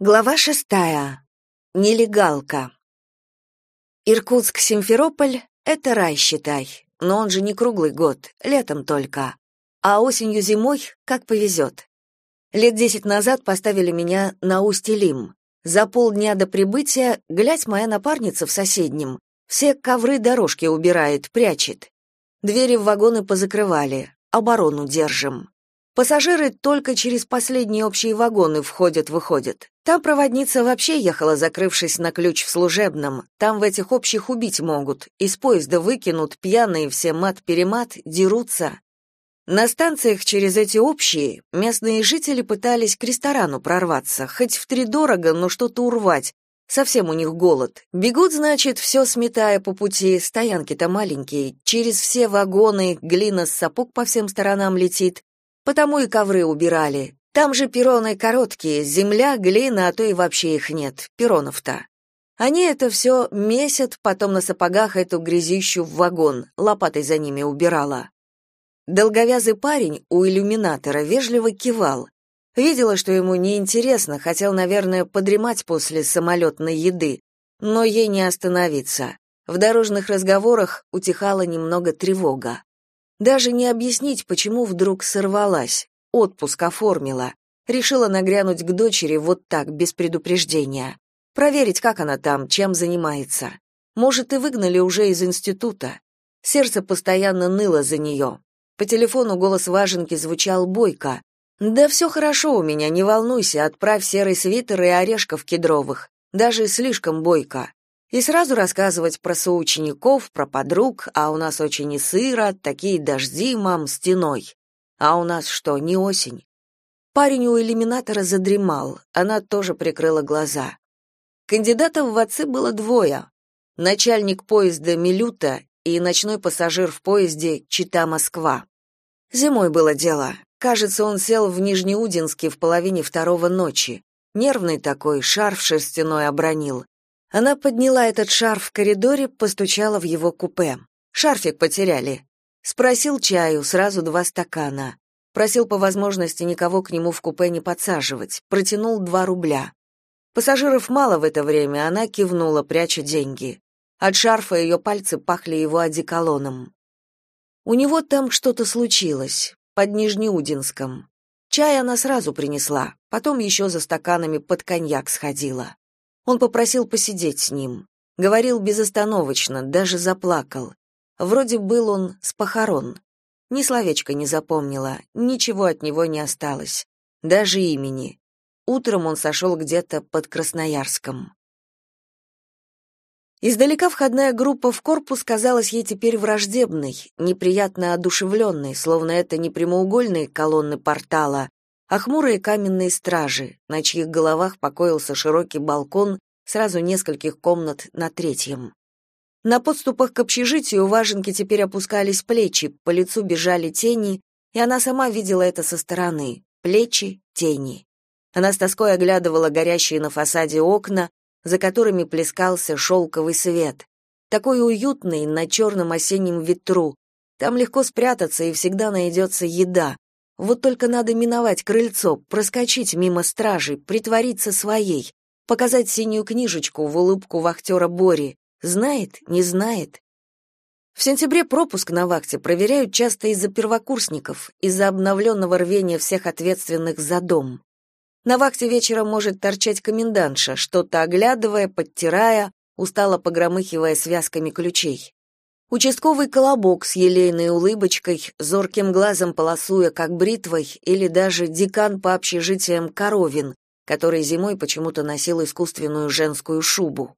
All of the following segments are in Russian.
Глава шестая. Нелегалка. Иркутск-Симферополь — это рай, считай. Но он же не круглый год, летом только. А осенью-зимой как повезет. Лет десять назад поставили меня на Усть-Илим. За полдня до прибытия, глядь, моя напарница в соседнем, все ковры-дорожки убирает, прячет. Двери в вагоны позакрывали, оборону держим. Пассажиры только через последние общие вагоны входят-выходят. Там проводница вообще ехала, закрывшись на ключ в служебном. Там в этих общих убить могут. Из поезда выкинут, пьяные все мат-перемат, дерутся. На станциях через эти общие местные жители пытались к ресторану прорваться, хоть втридорого, но что-то урвать. Совсем у них голод. Бегут, значит, все сметая по пути, стоянки-то маленькие, через все вагоны, глина с сапог по всем сторонам летит, Потому и ковры убирали. Там же перроны короткие, земля, глина, а то и вообще их нет, перронов-то. Они это все месят, потом на сапогах эту грязищу в вагон, лопатой за ними убирала. Долговязый парень у иллюминатора вежливо кивал. Видела, что ему неинтересно, хотел, наверное, подремать после самолетной еды, но ей не остановиться. В дорожных разговорах утихала немного тревога. Даже не объяснить, почему вдруг сорвалась, отпуск оформила. Решила нагрянуть к дочери вот так, без предупреждения. Проверить, как она там, чем занимается. Может, и выгнали уже из института. Сердце постоянно ныло за нее. По телефону голос Важенки звучал бойко. «Да все хорошо у меня, не волнуйся, отправь серый свитер и орешков кедровых. Даже слишком бойко и сразу рассказывать про соучеников, про подруг, а у нас очень и сыро, такие дожди, мам, стеной. А у нас что, не осень? Парень у иллюминатора задремал, она тоже прикрыла глаза. Кандидатов в отцы было двое. Начальник поезда Милюта и ночной пассажир в поезде Чита-Москва. Зимой было дело. Кажется, он сел в Нижнеудинске в половине второго ночи. Нервный такой, шарф шерстяной обронил. Она подняла этот шарф в коридоре, постучала в его купе. Шарфик потеряли. Спросил чаю, сразу два стакана. Просил по возможности никого к нему в купе не подсаживать. Протянул два рубля. Пассажиров мало в это время, она кивнула, пряча деньги. От шарфа ее пальцы пахли его одеколоном. У него там что-то случилось, под Нижнеудинском. Чай она сразу принесла, потом еще за стаканами под коньяк сходила. Он попросил посидеть с ним. Говорил безостановочно, даже заплакал. Вроде был он с похорон. Ни словечко не запомнила, ничего от него не осталось. Даже имени. Утром он сошел где-то под Красноярском. Издалека входная группа в корпус казалась ей теперь враждебной, неприятно одушевленной, словно это не прямоугольные колонны портала, а хмурые каменные стражи, на чьих головах покоился широкий балкон сразу нескольких комнат на третьем. На подступах к общежитию у Важенки теперь опускались плечи, по лицу бежали тени, и она сама видела это со стороны. Плечи, тени. Она с тоской оглядывала горящие на фасаде окна, за которыми плескался шелковый свет. Такой уютный на черном осеннем ветру. Там легко спрятаться, и всегда найдется еда. Вот только надо миновать крыльцо, проскочить мимо стражей, притвориться своей, показать синюю книжечку в улыбку вахтера Бори. Знает, не знает. В сентябре пропуск на вахте проверяют часто из-за первокурсников, из-за обновленного рвения всех ответственных за дом. На вахте вечером может торчать комендантша, что-то оглядывая, подтирая, устало погромыхивая связками ключей. Участковый колобок с елейной улыбочкой, зорким глазом полосуя как бритвой, или даже декан по общежитиям Коровин, который зимой почему-то носил искусственную женскую шубу.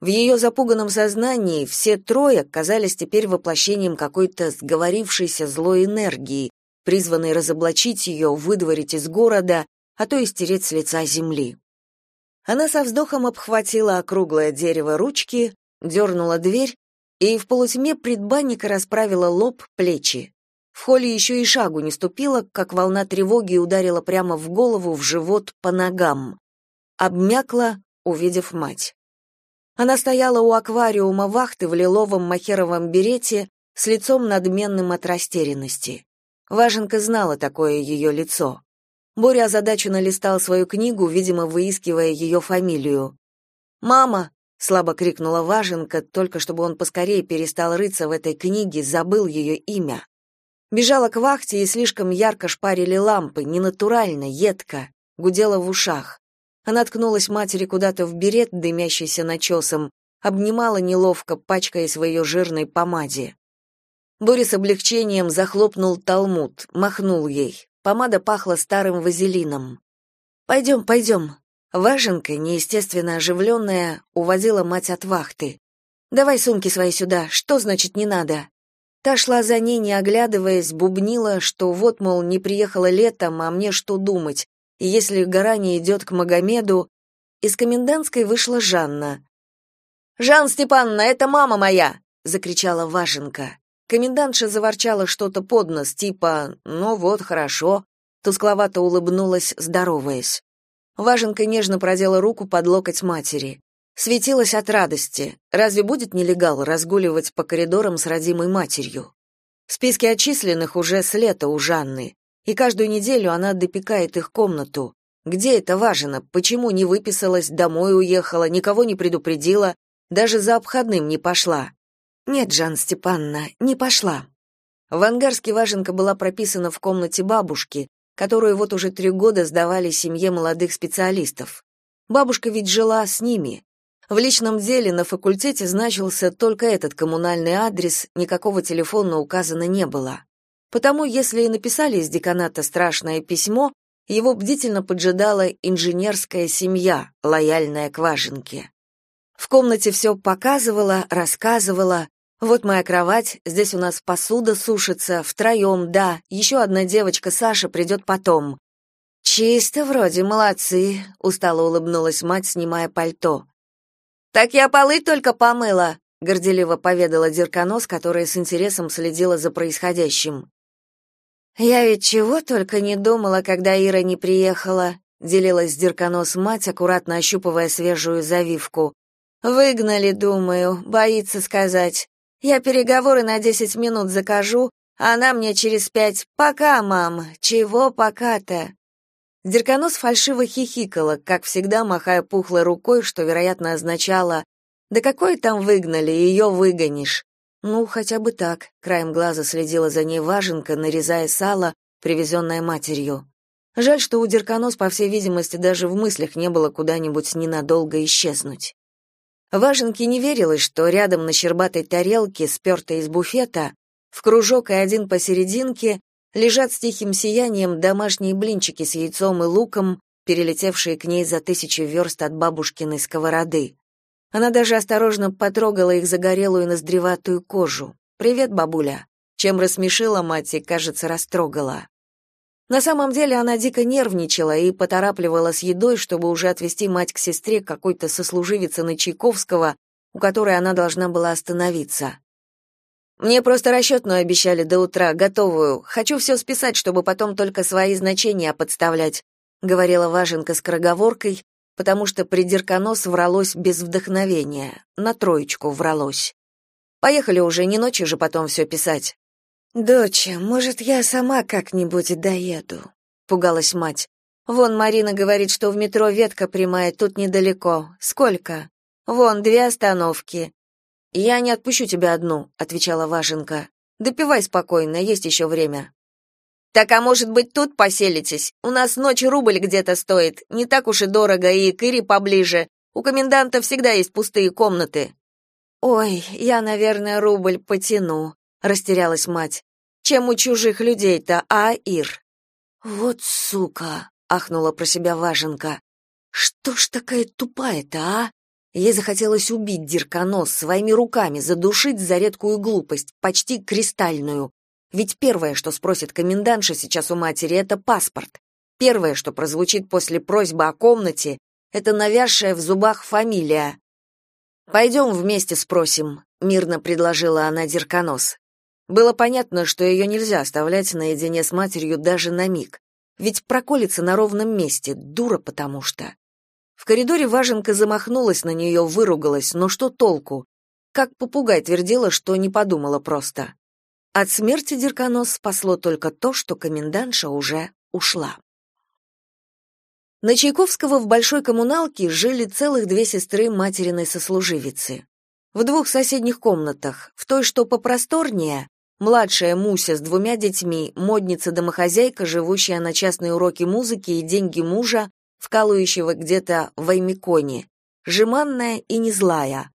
В ее запуганном сознании все трое казались теперь воплощением какой-то сговорившейся злой энергии, призванной разоблачить ее, выдворить из города, а то и стереть с лица земли. Она со вздохом обхватила округлое дерево ручки, дернула дверь и в полутьме предбанника расправила лоб, плечи. В холле еще и шагу не ступила, как волна тревоги ударила прямо в голову, в живот, по ногам. Обмякла, увидев мать. Она стояла у аквариума вахты в лиловом махеровом берете с лицом надменным от растерянности. Важенка знала такое ее лицо. Боря озадаченно листал свою книгу, видимо, выискивая ее фамилию. «Мама!» — слабо крикнула Важенка, только чтобы он поскорее перестал рыться в этой книге, забыл ее имя. Бежала к вахте, и слишком ярко шпарили лампы, ненатурально, едко, гудела в ушах. Она ткнулась матери куда-то в берет, дымящийся начесом, обнимала неловко, пачкаясь в ее жирной помаде. Борис с облегчением захлопнул талмуд, махнул ей. Помада пахла старым вазелином. «Пойдем, пойдем». Важенка, неестественно оживленная, уводила мать от вахты. «Давай сумки свои сюда. Что значит не надо?» Та шла за ней, не оглядываясь, бубнила, что вот, мол, не приехала летом, а мне что думать, и если гора не идет к Магомеду... Из комендантской вышла Жанна. «Жан Степановна, это мама моя!» — закричала Важенка. Комендантша заворчала что-то под нос, типа «ну вот, хорошо», тускловато улыбнулась, здороваясь. Важенка нежно продела руку под локоть матери. Светилась от радости. Разве будет нелегал разгуливать по коридорам с родимой матерью? Списки отчисленных уже с лета у Жанны, и каждую неделю она допекает их комнату. Где это важно? Почему не выписалась, домой уехала, никого не предупредила, даже за обходным не пошла? Нет, Жан Степановна, не пошла. В Ангарске Важенка была прописана в комнате бабушки, которую вот уже три года сдавали семье молодых специалистов. Бабушка ведь жила с ними. В личном деле на факультете значился только этот коммунальный адрес, никакого телефона указано не было. Потому, если и написали из деканата страшное письмо, его бдительно поджидала инженерская семья, лояльная к Важенке. В комнате все показывала, рассказывала. Вот моя кровать, здесь у нас посуда сушится, втроем, да, еще одна девочка, Саша, придет потом. «Чисто вроде, молодцы», — устало улыбнулась мать, снимая пальто. «Так я полы только помыла», — горделиво поведала Дерканос, которая с интересом следила за происходящим. «Я ведь чего только не думала, когда Ира не приехала», — делилась Дерканос мать, аккуратно ощупывая свежую завивку. Выгнали, думаю, боится сказать. Я переговоры на десять минут закажу, а она мне через пять «Пока, мам, чего пока-то?» Дерканос фальшиво хихикала, как всегда махая пухлой рукой, что, вероятно, означало «Да какой там выгнали, ее выгонишь». Ну, хотя бы так, краем глаза следила за ней важенка, нарезая сало, привезенное матерью. Жаль, что у Дерканос, по всей видимости, даже в мыслях не было куда-нибудь ненадолго исчезнуть. Важенке не верилось, что рядом на щербатой тарелке, спертой из буфета, в кружок и один посерединке, лежат с тихим сиянием домашние блинчики с яйцом и луком, перелетевшие к ней за тысячи верст от бабушкиной сковороды. Она даже осторожно потрогала их загорелую ноздреватую кожу. «Привет, бабуля», чем рассмешила мать и, кажется, растрогала. На самом деле она дико нервничала и поторапливала с едой, чтобы уже отвезти мать к сестре какой-то сослуживицы на Чайковского, у которой она должна была остановиться. Мне просто расчетную обещали до утра, готовую. Хочу все списать, чтобы потом только свои значения подставлять, говорила Важенка скороговоркой, потому что придирконос вралось без вдохновения, на троечку вралось. Поехали уже, не ночью же потом все писать. «Доча, может, я сама как-нибудь доеду?» — пугалась мать. «Вон Марина говорит, что в метро ветка прямая, тут недалеко. Сколько?» «Вон, две остановки». «Я не отпущу тебя одну», — отвечала Важенка. «Допивай спокойно, есть еще время». «Так, а может быть, тут поселитесь? У нас ночь рубль где-то стоит, не так уж и дорого, и к поближе. У коменданта всегда есть пустые комнаты». «Ой, я, наверное, рубль потяну», растерялась мать. Чем у чужих людей-то, а, Ир? Вот сука, ахнула про себя Важенка. Что ж такая тупая-то, а? Ей захотелось убить Дирконос своими руками, задушить за редкую глупость, почти кристальную. Ведь первое, что спросит комендантша сейчас у матери, это паспорт. Первое, что прозвучит после просьбы о комнате, это навязшая в зубах фамилия. «Пойдем вместе спросим», — мирно предложила она Дирконос. Было понятно, что ее нельзя оставлять наедине с матерью даже на миг. Ведь проколется на ровном месте, дура потому что. В коридоре Важенка замахнулась на нее, выругалась, но что толку? Как попугай твердила, что не подумала просто. От смерти Дерканос спасло только то, что комендантша уже ушла. На Чайковского в большой коммуналке жили целых две сестры материной сослуживицы. В двух соседних комнатах, в той, что попросторнее, младшая Муся с двумя детьми, модница-домохозяйка, живущая на частные уроки музыки и деньги мужа, вкалывающего где-то в Аймиконе, жеманная и не злая.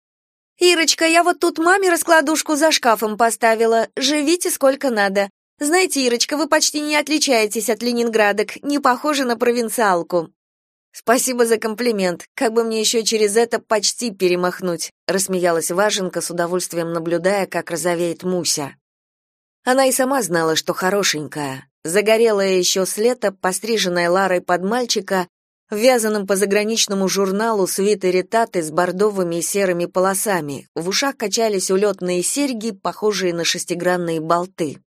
«Ирочка, я вот тут маме раскладушку за шкафом поставила. Живите сколько надо. Знаете, Ирочка, вы почти не отличаетесь от ленинградок, не похожи на провинциалку. Спасибо за комплимент. Как бы мне еще через это почти перемахнуть, рассмеялась Важенка с удовольствием наблюдая, как розовеет Муся. Она и сама знала, что хорошенькая. Загорелая еще с лета, постриженная Ларой под мальчика, в по заграничному журналу свитере таты с бордовыми и серыми полосами. В ушах качались улетные серьги, похожие на шестигранные болты.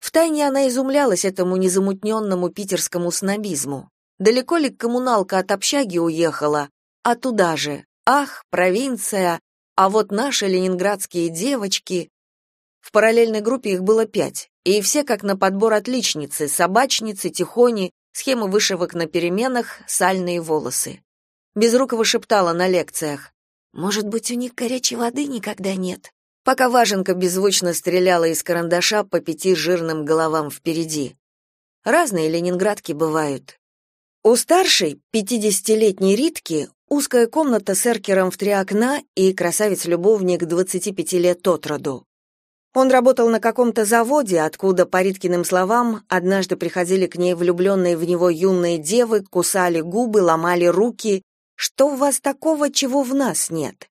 Втайне она изумлялась этому незамутненному питерскому снобизму. Далеко ли коммуналка от общаги уехала, а туда же. Ах, провинция, а вот наши ленинградские девочки. В параллельной группе их было пять, и все как на подбор отличницы, собачницы, тихони, схемы вышивок на переменах, сальные волосы. Безрукова шептала на лекциях. «Может быть, у них горячей воды никогда нет?» пока Важенка беззвучно стреляла из карандаша по пяти жирным головам впереди. Разные ленинградки бывают. У старшей, пятидесятилетней Ритки, узкая комната с эркером в три окна и красавец-любовник 25 лет от роду. Он работал на каком-то заводе, откуда, по Риткиным словам, однажды приходили к ней влюбленные в него юные девы, кусали губы, ломали руки. «Что у вас такого, чего в нас нет?»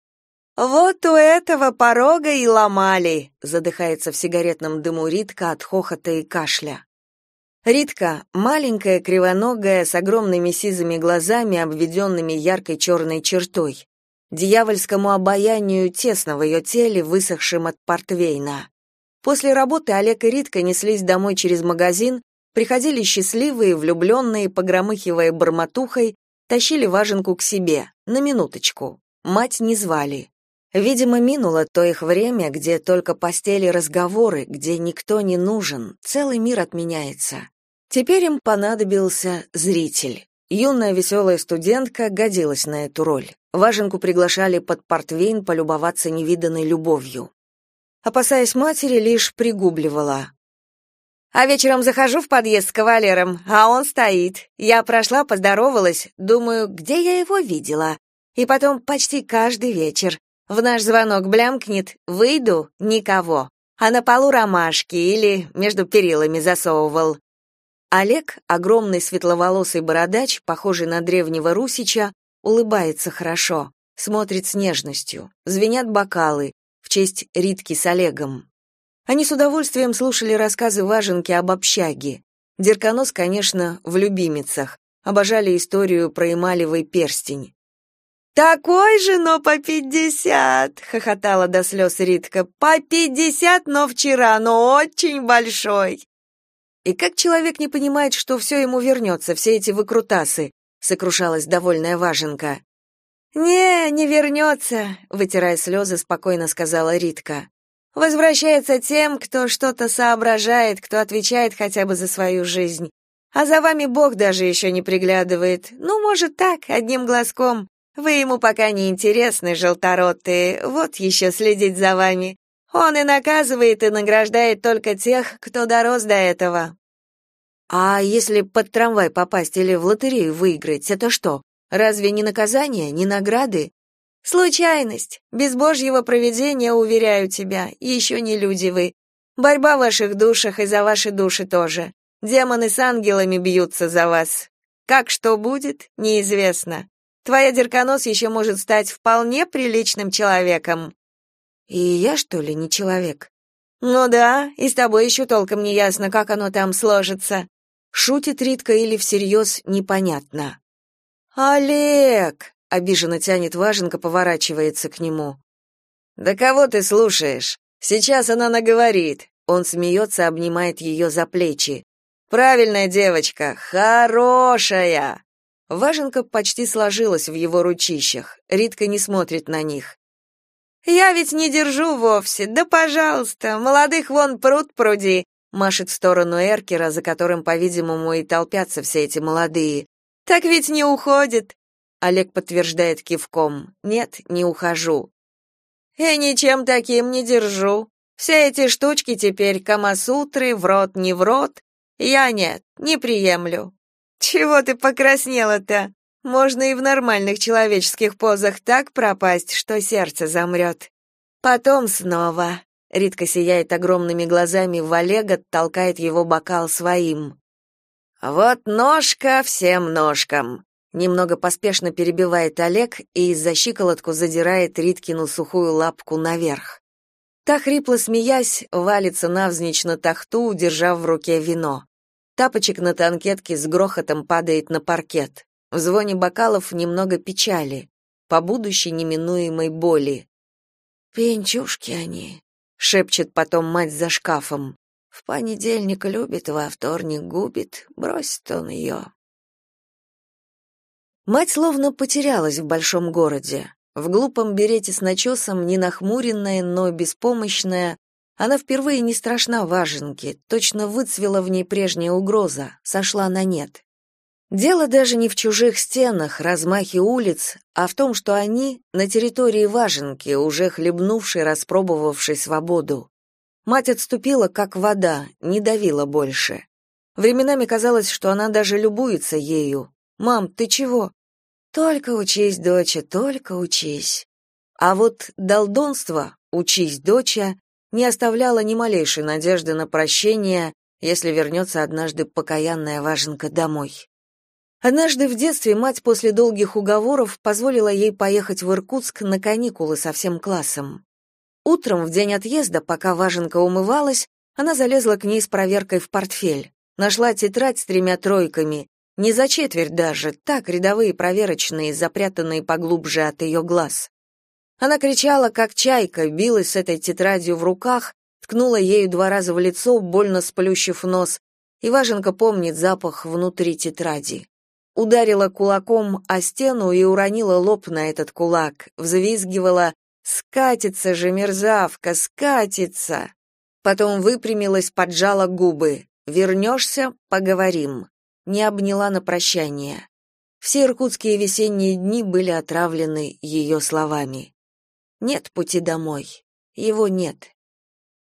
«Вот у этого порога и ломали», — задыхается в сигаретном дыму Ритка от хохота и кашля. Ритка, маленькая, кривоногая, с огромными сизыми глазами, обведенными яркой черной чертой. Дьявольскому обаянию тесно в ее теле, высохшим от портвейна. После работы Олег и Ритка неслись домой через магазин, приходили счастливые, влюбленные, погромыхивая бормотухой, тащили важенку к себе, на минуточку. Мать не звали. Видимо, минуло то их время, где только постели разговоры, где никто не нужен, целый мир отменяется. Теперь им понадобился зритель. Юная веселая студентка годилась на эту роль. Важенку приглашали под портвейн полюбоваться невиданной любовью. Опасаясь матери, лишь пригубливала. А вечером захожу в подъезд с кавалером, а он стоит. Я прошла, поздоровалась, думаю, где я его видела. И потом почти каждый вечер. В наш звонок блямкнет «Выйду» — никого. А на полу ромашки или между перилами засовывал. Олег, огромный светловолосый бородач, похожий на древнего русича, улыбается хорошо, смотрит с нежностью. Звенят бокалы в честь Ритки с Олегом. Они с удовольствием слушали рассказы Важенки об общаге. Дерканос, конечно, в любимицах. Обожали историю про эмалевый перстень. «Такой же, но по пятьдесят!» — хохотала до слез Ритка. «По пятьдесят, но вчера, но очень большой!» «И как человек не понимает, что все ему вернется, все эти выкрутасы?» — сокрушалась довольная Важенка. «Не, не вернется», — вытирая слезы, спокойно сказала Ритка. «Возвращается тем, кто что-то соображает, кто отвечает хотя бы за свою жизнь. А за вами Бог даже еще не приглядывает. Ну, может, так, одним глазком. Вы ему пока не интересны, желторотые, вот еще следить за вами. Он и наказывает, и награждает только тех, кто дорос до этого. А если под трамвай попасть или в лотерею выиграть, это что? Разве не наказание, не награды? Случайность. Без божьего провидения, уверяю тебя, еще не люди вы. Борьба в ваших душах и за ваши души тоже. Демоны с ангелами бьются за вас. Как что будет, неизвестно. Твоя Дерканос еще может стать вполне приличным человеком. И я, что ли, не человек? Ну да, и с тобой еще толком не ясно, как оно там сложится. Шутит Ритка или всерьез, непонятно. Олег, обиженно тянет Важенка, поворачивается к нему. Да кого ты слушаешь? Сейчас она наговорит. Он смеется, обнимает ее за плечи. Правильная девочка, хорошая. Важенка почти сложилась в его ручищах. Ритка не смотрит на них. «Я ведь не держу вовсе, да пожалуйста, молодых вон пруд пруди», машет в сторону Эркера, за которым, по-видимому, и толпятся все эти молодые. Так ведь не уходит. Олег подтверждает кивком. Нет, не ухожу. И ничем таким не держу. Все эти штучки теперь камасутры, в рот не в рот. Я нет, не приемлю. Чего ты покраснела-то? Можно и в нормальных человеческих позах так пропасть, что сердце замрет. Потом снова. Ритка сияет огромными глазами в Олега, толкает его бокал своим. Вот ножка всем ножкам. Немного поспешно перебивает Олег и из-за щиколотку задирает Риткину сухую лапку наверх. Та хрипло смеясь, валится навзничь на тахту, удержав в руке вино. Тапочек на танкетке с грохотом падает на паркет. В звоне бокалов немного печали, по будущей неминуемой боли. «Пенчушки они», — шепчет потом мать за шкафом. «В понедельник любит, во вторник губит, бросит он ее». Мать словно потерялась в большом городе. В глупом берете с начесом, не нахмуренная, но беспомощная, она впервые не страшна важенке, точно выцвела в ней прежняя угроза, сошла на нет. Дело даже не в чужих стенах, размахе улиц, а в том, что они на территории важенки, уже хлебнувшей, распробовавшей свободу. Мать отступила, как вода, не давила больше. Временами казалось, что она даже любуется ею. «Мам, ты чего?» Только учись, доча, только учись. А вот долдонство, учись, доча, не оставляло ни малейшей надежды на прощение, если вернется однажды покаянная важенка домой. Однажды в детстве мать после долгих уговоров позволила ей поехать в Иркутск на каникулы со всем классом. Утром, в день отъезда, пока важенка умывалась, она залезла к ней с проверкой в портфель. Нашла тетрадь с тремя тройками, не за четверть даже, так рядовые проверочные, запрятанные поглубже от ее глаз. Она кричала, как чайка, билась с этой тетрадью в руках, ткнула ею два раза в лицо, больно сплющив нос, и Важенка помнит запах внутри тетради. Ударила кулаком о стену и уронила лоб на этот кулак, взвизгивала «Скатится же, мерзавка, скатится!» Потом выпрямилась, поджала губы. «Вернешься — поговорим» не обняла на прощание. Все иркутские весенние дни были отравлены ее словами. Нет пути домой. Его нет.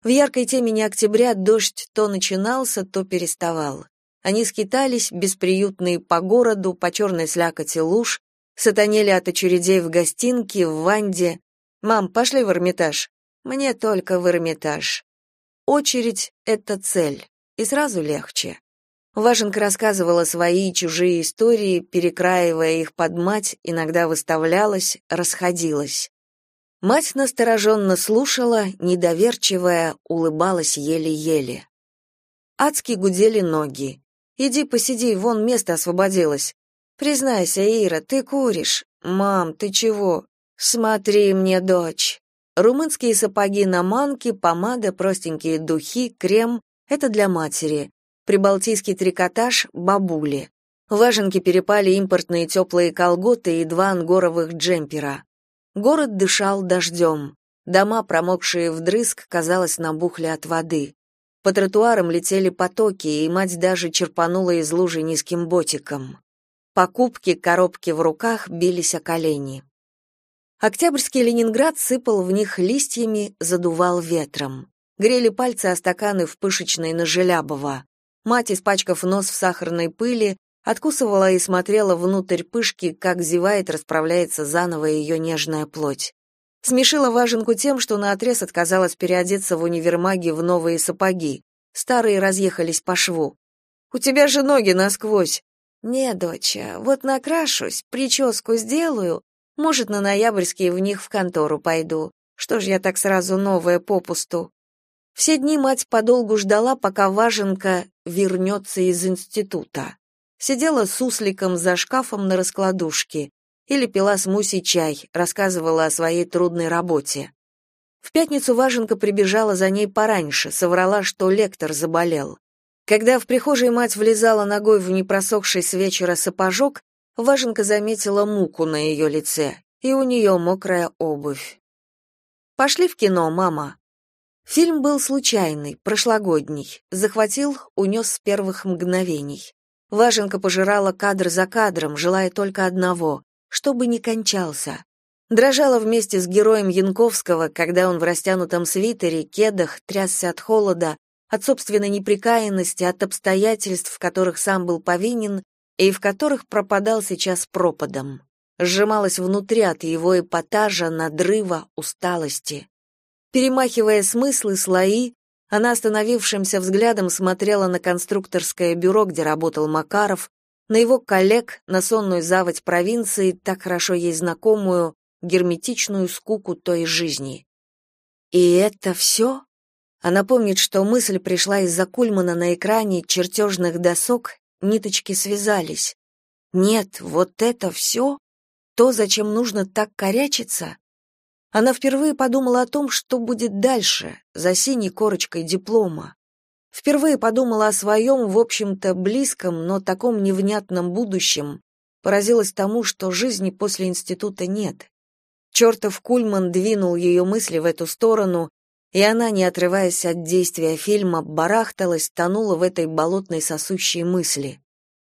В яркой темени октября дождь то начинался, то переставал. Они скитались, бесприютные по городу, по черной слякоти луж, сатанели от очередей в гостинке, в Ванде. «Мам, пошли в Эрмитаж». «Мне только в Эрмитаж». Очередь — это цель, и сразу легче. Важенка рассказывала свои и чужие истории, перекраивая их под мать, иногда выставлялась, расходилась. Мать настороженно слушала, недоверчивая, улыбалась еле-еле. Адски гудели ноги. «Иди посиди, вон место освободилось». «Признайся, Ира, ты куришь». «Мам, ты чего?» «Смотри мне, дочь». Румынские сапоги на манке, помада, простенькие духи, крем — это для матери прибалтийский трикотаж бабули. Важенки перепали импортные теплые колготы и два ангоровых джемпера. Город дышал дождем. Дома, промокшие вдрызг, казалось, набухли от воды. По тротуарам летели потоки, и мать даже черпанула из лужи низким ботиком. Покупки, коробки в руках бились о колени. Октябрьский Ленинград сыпал в них листьями, задувал ветром. Грели пальцы о стаканы в пышечной на Желябова. Мать, испачкав нос в сахарной пыли, откусывала и смотрела внутрь пышки, как зевает, расправляется заново ее нежная плоть. Смешила важенку тем, что наотрез отказалась переодеться в универмаге в новые сапоги. Старые разъехались по шву. «У тебя же ноги насквозь!» «Не, доча, вот накрашусь, прическу сделаю, может, на ноябрьские в них в контору пойду. Что ж я так сразу новое попусту?» Все дни мать подолгу ждала, пока Важенка вернется из института. Сидела с сусликом за шкафом на раскладушке или пила с Мусей чай, рассказывала о своей трудной работе. В пятницу Важенка прибежала за ней пораньше, соврала, что лектор заболел. Когда в прихожей мать влезала ногой в непросохший с вечера сапожок, Важенка заметила муку на ее лице, и у нее мокрая обувь. «Пошли в кино, мама», Фильм был случайный, прошлогодний, захватил, унес с первых мгновений. Важенка пожирала кадр за кадром, желая только одного — чтобы не кончался. Дрожала вместе с героем Янковского, когда он в растянутом свитере, кедах, трясся от холода, от собственной неприкаянности, от обстоятельств, в которых сам был повинен и в которых пропадал сейчас пропадом. Сжималась внутри от его эпатажа, надрыва, усталости. Перемахивая смыслы, слои, она остановившимся взглядом смотрела на конструкторское бюро, где работал Макаров, на его коллег, на сонную заводь провинции, так хорошо ей знакомую, герметичную скуку той жизни. И это все? Она помнит, что мысль пришла из-за Кульмана на экране чертежных досок, ниточки связались. Нет, вот это все? То, зачем нужно так корячиться? Она впервые подумала о том, что будет дальше, за синей корочкой диплома. Впервые подумала о своем, в общем-то, близком, но таком невнятном будущем. Поразилась тому, что жизни после института нет. Чертов Кульман двинул ее мысли в эту сторону, и она, не отрываясь от действия фильма, барахталась, тонула в этой болотной сосущей мысли.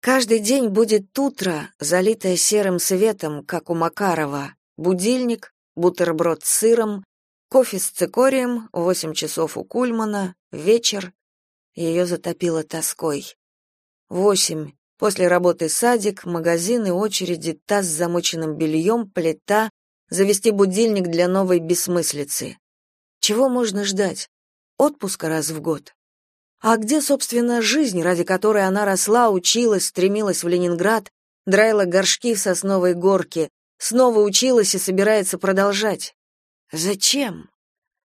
Каждый день будет утро, залитое серым светом, как у Макарова, будильник, бутерброд с сыром, кофе с цикорием, восемь часов у Кульмана, вечер. Ее затопило тоской. Восемь. После работы садик, магазины, очереди, таз с замоченным бельем, плита, завести будильник для новой бессмыслицы. Чего можно ждать? Отпуска раз в год. А где, собственно, жизнь, ради которой она росла, училась, стремилась в Ленинград, драила горшки в сосновой горке, снова училась и собирается продолжать. Зачем?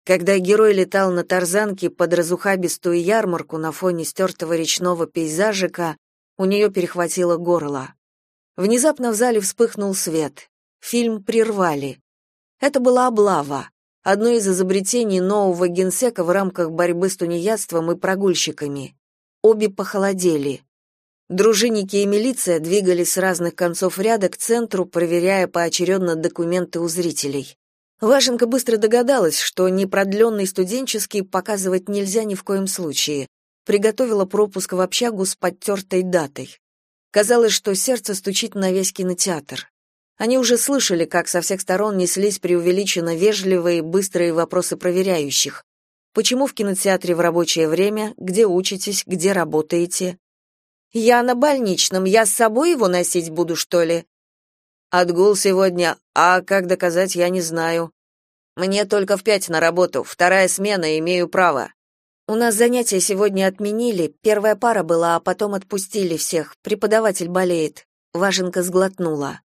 Когда герой летал на тарзанке под разухабистую ярмарку на фоне стертого речного пейзажика, у нее перехватило горло. Внезапно в зале вспыхнул свет. Фильм прервали. Это была облава, одно из изобретений нового генсека в рамках борьбы с тунеядством и прогульщиками. Обе похолодели. Дружинники и милиция двигались с разных концов ряда к центру, проверяя поочередно документы у зрителей. Вашенко быстро догадалась, что непродленный студенческий показывать нельзя ни в коем случае. Приготовила пропуск в общагу с подтертой датой. Казалось, что сердце стучит на весь кинотеатр. Они уже слышали, как со всех сторон неслись преувеличенно вежливые, быстрые вопросы проверяющих. Почему в кинотеатре в рабочее время? Где учитесь? Где работаете? Я на больничном, я с собой его носить буду, что ли? Отгул сегодня, а как доказать, я не знаю. Мне только в пять на работу, вторая смена, имею право. У нас занятия сегодня отменили, первая пара была, а потом отпустили всех. Преподаватель болеет. Важенка сглотнула.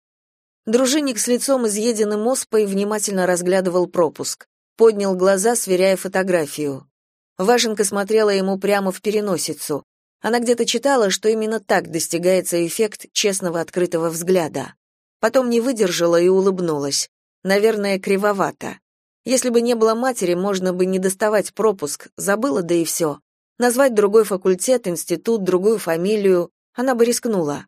Дружинник с лицом изъеденным оспой внимательно разглядывал пропуск. Поднял глаза, сверяя фотографию. Важенка смотрела ему прямо в переносицу. Она где-то читала, что именно так достигается эффект честного открытого взгляда. Потом не выдержала и улыбнулась. Наверное, кривовато. Если бы не было матери, можно бы не доставать пропуск, забыла, да и все. Назвать другой факультет, институт, другую фамилию, она бы рискнула.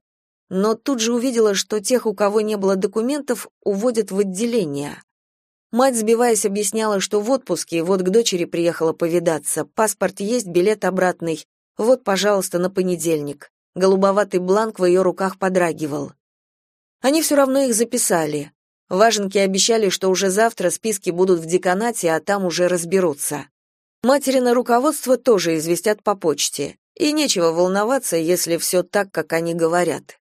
Но тут же увидела, что тех, у кого не было документов, уводят в отделение. Мать, сбиваясь, объясняла, что в отпуске, вот к дочери приехала повидаться, паспорт есть, билет обратный, вот, пожалуйста, на понедельник. Голубоватый бланк в ее руках подрагивал. Они все равно их записали. Важенки обещали, что уже завтра списки будут в деканате, а там уже разберутся. Материно руководство тоже известят по почте. И нечего волноваться, если все так, как они говорят.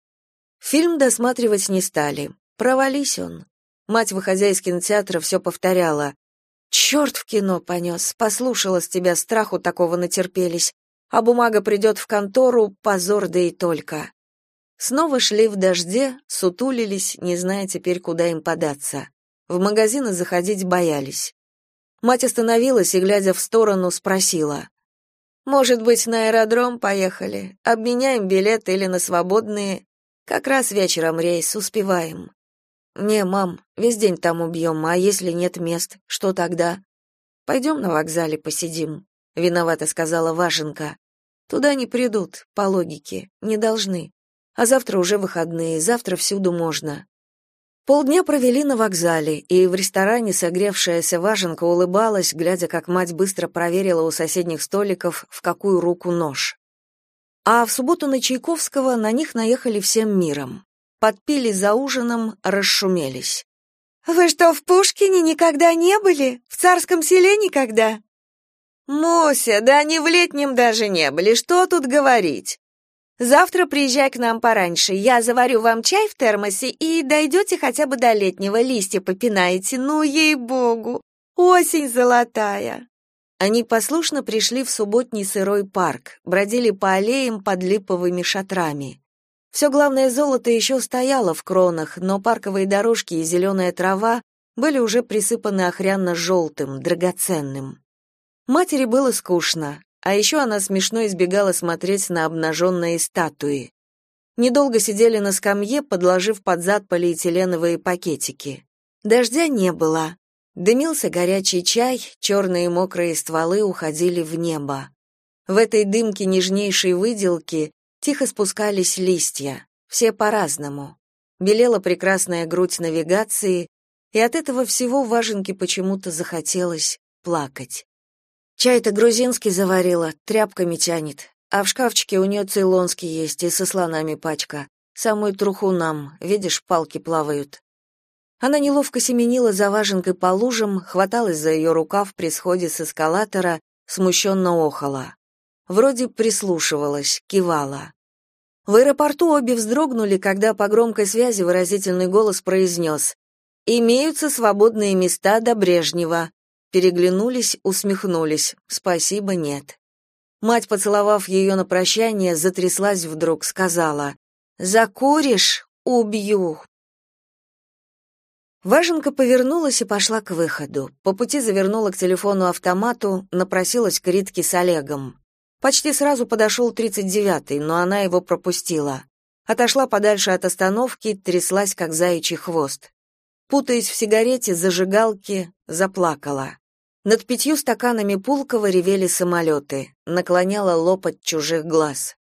Фильм досматривать не стали. Провались он. Мать, выходя из кинотеатра, все повторяла. «Черт в кино понес, послушала с тебя, страху такого натерпелись а бумага придет в контору, позор да и только. Снова шли в дожде, сутулились, не зная теперь, куда им податься. В магазины заходить боялись. Мать остановилась и, глядя в сторону, спросила. «Может быть, на аэродром поехали? Обменяем билеты или на свободные? Как раз вечером рейс, успеваем». «Не, мам, весь день там убьем, а если нет мест, что тогда?» «Пойдем на вокзале посидим», виновато сказала Вашенко. Туда не придут, по логике, не должны. А завтра уже выходные, завтра всюду можно. Полдня провели на вокзале, и в ресторане согревшаяся Важенка улыбалась, глядя, как мать быстро проверила у соседних столиков, в какую руку нож. А в субботу на Чайковского на них наехали всем миром. Подпили за ужином, расшумелись. «Вы что, в Пушкине никогда не были? В Царском селе никогда?» «Мося, да они в летнем даже не были, что тут говорить?» «Завтра приезжай к нам пораньше, я заварю вам чай в термосе и дойдете хотя бы до летнего, листья попинаете, ну, ей-богу, осень золотая!» Они послушно пришли в субботний сырой парк, бродили по аллеям под липовыми шатрами. Все главное золото еще стояло в кронах, но парковые дорожки и зеленая трава были уже присыпаны охрянно-желтым, драгоценным. Матери было скучно, а еще она смешно избегала смотреть на обнаженные статуи. Недолго сидели на скамье, подложив под зад полиэтиленовые пакетики. Дождя не было, Дымился горячий чай, черные мокрые стволы уходили в небо. В этой дымке нежнейшей выделки тихо спускались листья, все по-разному. Белела прекрасная грудь навигации, и от этого всего Важенке почему-то захотелось плакать. Чай-то грузинский заварила, тряпками тянет, а в шкафчике у нее цейлонский есть и со слонами пачка. Самую труху нам, видишь, палки плавают. Она неловко семенила за важенкой по лужам, хваталась за ее рукав при сходе с эскалатора, смущенно охала. Вроде прислушивалась, кивала. В аэропорту обе вздрогнули, когда по громкой связи выразительный голос произнес «Имеются свободные места до Брежнева». Переглянулись, усмехнулись. «Спасибо, нет». Мать, поцеловав ее на прощание, затряслась вдруг, сказала «Закуришь? Убью, Важенка повернулась и пошла к выходу. По пути завернула к телефону-автомату, напросилась к Ритке с Олегом. Почти сразу подошел тридцать девятый, но она его пропустила. Отошла подальше от остановки, тряслась, как заячий хвост. Путаясь в сигарете, зажигалке, заплакала. Над пятью стаканами Пулкова ревели самолеты, наклоняла лопать чужих глаз.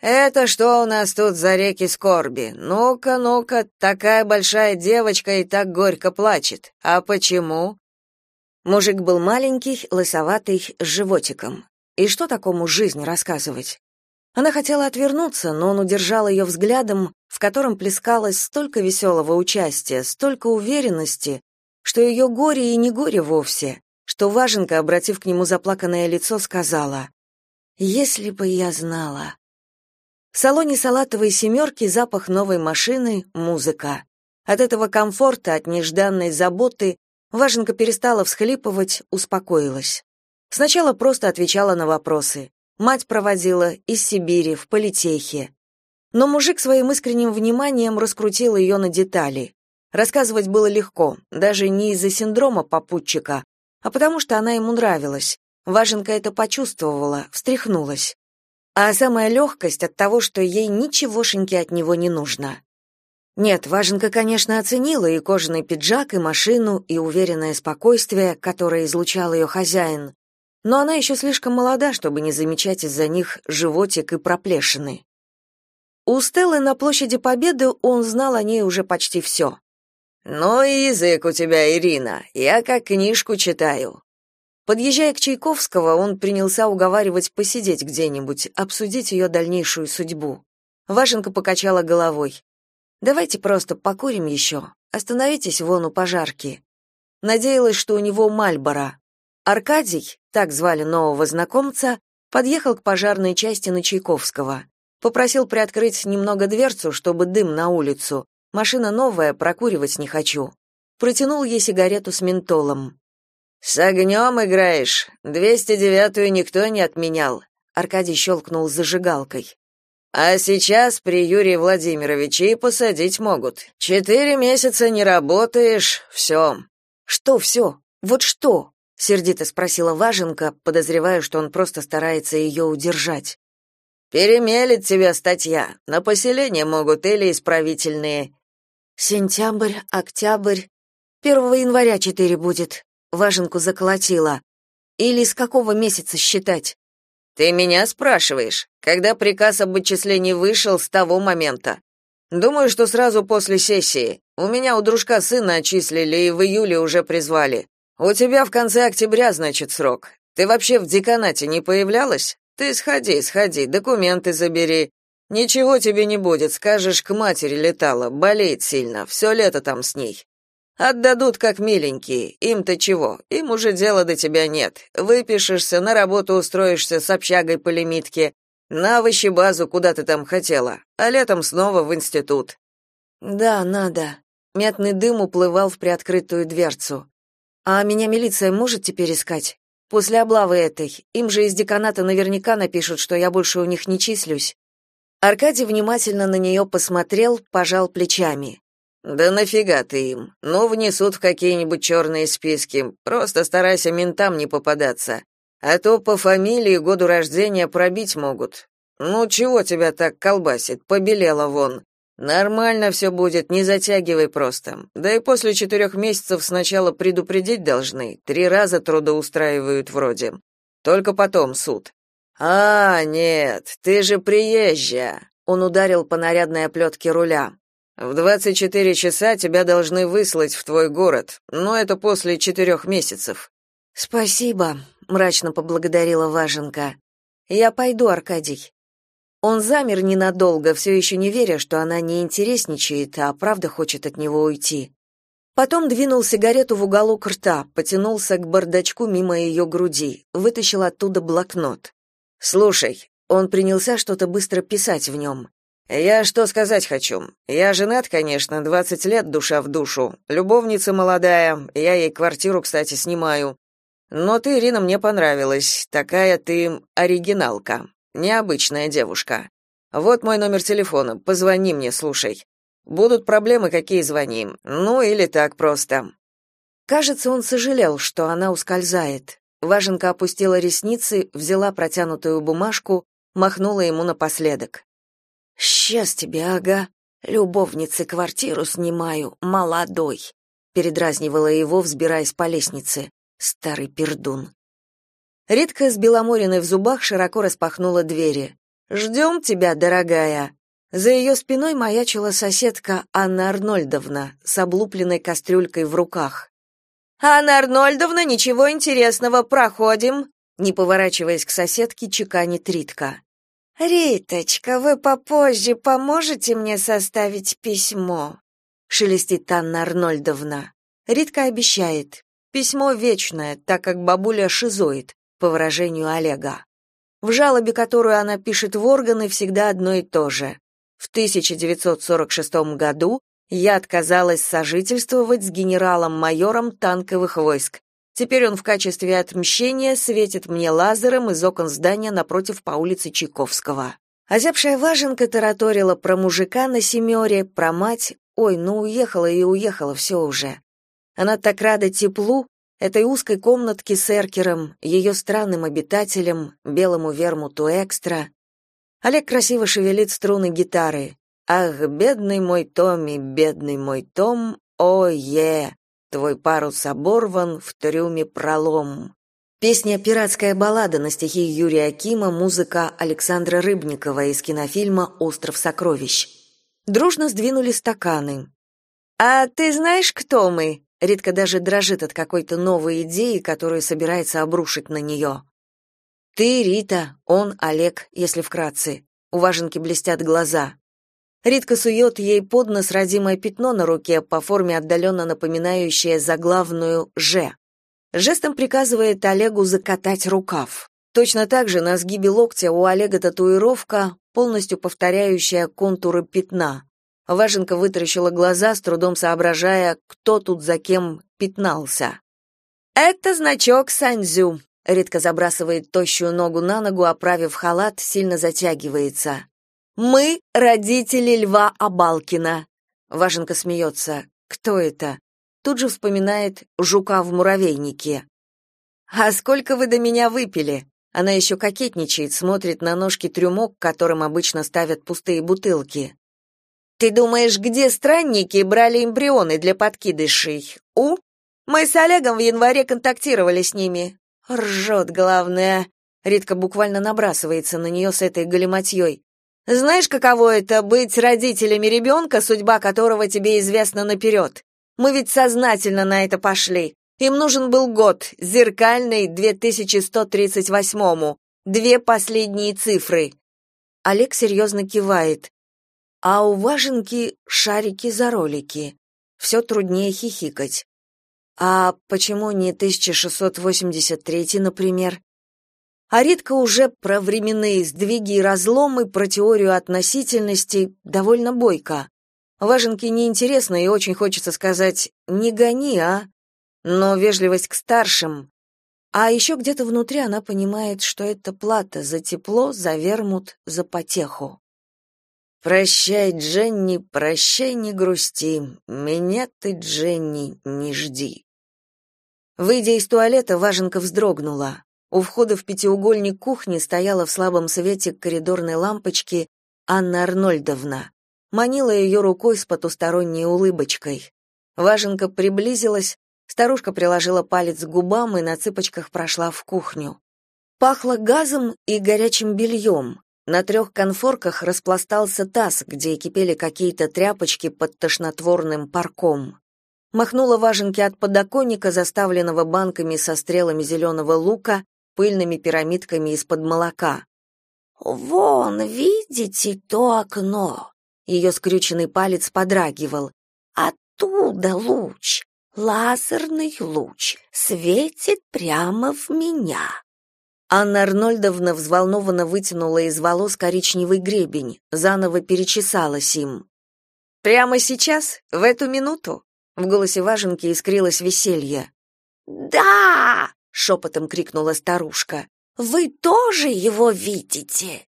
Это что у нас тут за реки скорби? Ну-ка, ну-ка, такая большая девочка и так горько плачет. А почему? Мужик был маленький, лысоватый, с животиком. И что такому жизнь рассказывать? Она хотела отвернуться, но он удержал ее взглядом, в котором плескалось столько веселого участия, столько уверенности, что ее горе и не горе вовсе, что Важенка, обратив к нему заплаканное лицо, сказала: "Если бы я знала". В салоне салатовой семерки запах новой машины, музыка. От этого комфорта, от нежданной заботы Важенка перестала всхлипывать, успокоилась. Сначала просто отвечала на вопросы. Мать проводила из Сибири, в политехе. Но мужик своим искренним вниманием раскрутил ее на детали. Рассказывать было легко, даже не из-за синдрома попутчика, а потому что она ему нравилась. Важенка это почувствовала, встряхнулась а самая легкость от того, что ей ничегошеньки от него не нужно. Нет, Важенка, конечно, оценила и кожаный пиджак, и машину, и уверенное спокойствие, которое излучал ее хозяин, но она еще слишком молода, чтобы не замечать из-за них животик и проплешины. У Стеллы на площади Победы он знал о ней уже почти все. «Ну и язык у тебя, Ирина, я как книжку читаю», Подъезжая к Чайковского, он принялся уговаривать посидеть где-нибудь, обсудить ее дальнейшую судьбу. Важенка покачала головой. «Давайте просто покурим еще. Остановитесь вон у пожарки». Надеялась, что у него Мальбора. Аркадий, так звали нового знакомца, подъехал к пожарной части на Чайковского. Попросил приоткрыть немного дверцу, чтобы дым на улицу. Машина новая, прокуривать не хочу. Протянул ей сигарету с ментолом. «С огнем играешь. 209-ю никто не отменял», — Аркадий щелкнул зажигалкой. «А сейчас при Юрии Владимировиче и посадить могут. Четыре месяца не работаешь, все». «Что все? Вот что?» — сердито спросила Важенка, подозревая, что он просто старается ее удержать. «Перемелет тебя статья. На поселение могут или исправительные». «Сентябрь, октябрь. Первого января четыре будет», Важенку заколотила. Или с какого месяца считать? Ты меня спрашиваешь. Когда приказ об отчислении вышел с того момента? Думаю, что сразу после сессии. У меня у дружка сына отчислили и в июле уже призвали. У тебя в конце октября, значит, срок. Ты вообще в деканате не появлялась? Ты сходи, сходи, документы забери. Ничего тебе не будет, скажешь, к матери летала, болеет сильно, все лето там с ней. Отдадут как миленькие. Им-то чего? Им уже дела до тебя нет. Выпишешься, на работу устроишься с общагой по лимитке, на овощебазу, куда ты там хотела, а летом снова в институт. Да, надо. Мятный дым уплывал в приоткрытую дверцу. А меня милиция может теперь искать? После облавы этой. Им же из деканата наверняка напишут, что я больше у них не числюсь. Аркадий внимательно на нее посмотрел, пожал плечами. Да нафига ты им? Ну, внесут в какие-нибудь черные списки. Просто старайся ментам не попадаться. А то по фамилии году рождения пробить могут. Ну, чего тебя так колбасит? Побелела вон. Нормально все будет, не затягивай просто. Да и после четырех месяцев сначала предупредить должны. Три раза трудоустраивают вроде. Только потом суд. А, нет, ты же приезжая. Он ударил по нарядной оплетке руля. В 24 часа тебя должны выслать в твой город, но это после четырех месяцев. Спасибо, мрачно поблагодарила Важенка. Я пойду, Аркадий. Он замер ненадолго, все еще не веря, что она не интересничает, а правда хочет от него уйти. Потом двинул сигарету в уголок рта, потянулся к бардачку мимо ее груди, вытащил оттуда блокнот. «Слушай», он принялся что-то быстро писать в нем. Я что сказать хочу. Я женат, конечно, 20 лет душа в душу. Любовница молодая, я ей квартиру, кстати, снимаю. Но ты, Ирина, мне понравилась. Такая ты оригиналка. Необычная девушка. Вот мой номер телефона. Позвони мне, слушай. Будут проблемы, какие звони. Ну или так просто. Кажется, он сожалел, что она ускользает. Важенка опустила ресницы, взяла протянутую бумажку, махнула ему напоследок. «Сейчас тебе, ага. Любовнице квартиру снимаю, молодой», — передразнивала его, взбираясь по лестнице. Старый пердун. Редко с Беломориной в зубах широко распахнула двери. «Ждем тебя, дорогая». За ее спиной маячила соседка Анна Арнольдовна с облупленной кастрюлькой в руках. «Анна Арнольдовна, ничего интересного, проходим», не поворачиваясь к соседке, чеканит Ритка. «Риточка, вы попозже поможете мне составить письмо?» — шелестит Анна Арнольдовна. Ритка обещает. Письмо вечное, так как бабуля шизоид, по выражению Олега. В жалобе, которую она пишет в органы, всегда одно и то же. В 1946 году я отказалась сожительствовать с генералом-майором танковых войск, Теперь он в качестве отмщения светит мне лазером из окон здания напротив по улице Чайковского. Озябшая важенка тараторила про мужика на семере, про мать. Ой, ну уехала и уехала, все уже. Она так рада теплу, этой узкой комнатке с эркером, ее странным обитателем, белому вермуту экстра. Олег красиво шевелит струны гитары. Ах, бедный мой Томми, бедный мой Том, о-е! Твой парус оборван, в трюме пролом. Песня «Пиратская баллада» на стихи Юрия Акима, музыка Александра Рыбникова из кинофильма «Остров сокровищ». Дружно сдвинули стаканы. «А ты знаешь, кто мы?» Редко даже дрожит от какой-то новой идеи, которую собирается обрушить на нее. «Ты, Рита, он, Олег, если вкратце. У Важенки блестят глаза. Ритка сует ей под нос родимое пятно на руке, по форме отдаленно напоминающее заглавную «Ж». Жестом приказывает Олегу закатать рукав. Точно так же на сгибе локтя у Олега татуировка, полностью повторяющая контуры пятна. Важенка вытаращила глаза, с трудом соображая, кто тут за кем пятнался. «Это значок Санзю», — Ритка забрасывает тощую ногу на ногу, оправив халат, сильно затягивается. Мы родители Льва Абалкина. Важенка смеется. Кто это? Тут же вспоминает жука в муравейнике. А сколько вы до меня выпили? Она еще кокетничает, смотрит на ножки трюмок, которым обычно ставят пустые бутылки. Ты думаешь, где странники брали эмбрионы для подкидышей? У? Мы с Олегом в январе контактировали с ними. Ржет, главное. Ритка буквально набрасывается на нее с этой галиматьей. Знаешь, каково это быть родителями ребенка, судьба которого тебе известна наперед? Мы ведь сознательно на это пошли. Им нужен был год, зеркальный 2138-му. Две последние цифры. Олег серьезно кивает. А у Важенки шарики за ролики. Все труднее хихикать. А почему не 1683, например? А Ритка уже про временные сдвиги и разломы, про теорию относительности довольно бойко. Важенке неинтересно и очень хочется сказать «не гони, а?» Но вежливость к старшим. А еще где-то внутри она понимает, что это плата за тепло, за вермут, за потеху. «Прощай, Дженни, прощай, не грусти, меня ты, Дженни, не жди». Выйдя из туалета, Важенка вздрогнула. У входа в пятиугольник кухни стояла в слабом свете коридорной лампочки Анна Арнольдовна. Манила ее рукой с потусторонней улыбочкой. Важенка приблизилась, старушка приложила палец к губам и на цыпочках прошла в кухню. Пахло газом и горячим бельем. На трех конфорках распластался таз, где кипели какие-то тряпочки под тошнотворным парком махнула важенки от подоконника, заставленного банками со стрелами зеленого лука, пыльными пирамидками из-под молока. «Вон, видите то окно?» Ее скрюченный палец подрагивал. «Оттуда луч, лазерный луч, светит прямо в меня». Анна Арнольдовна взволнованно вытянула из волос коричневый гребень, заново перечесалась им. «Прямо сейчас? В эту минуту?» В голосе Важенки искрилось веселье. «Да!» — шепотом крикнула старушка. «Вы тоже его видите?»